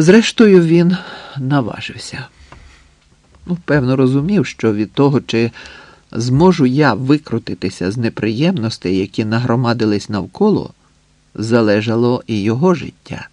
Зрештою, він наважився. Ну, певно, розумів, що від того, чи зможу я викрутитися з неприємностей, які нагромадились навколо, залежало і його життя.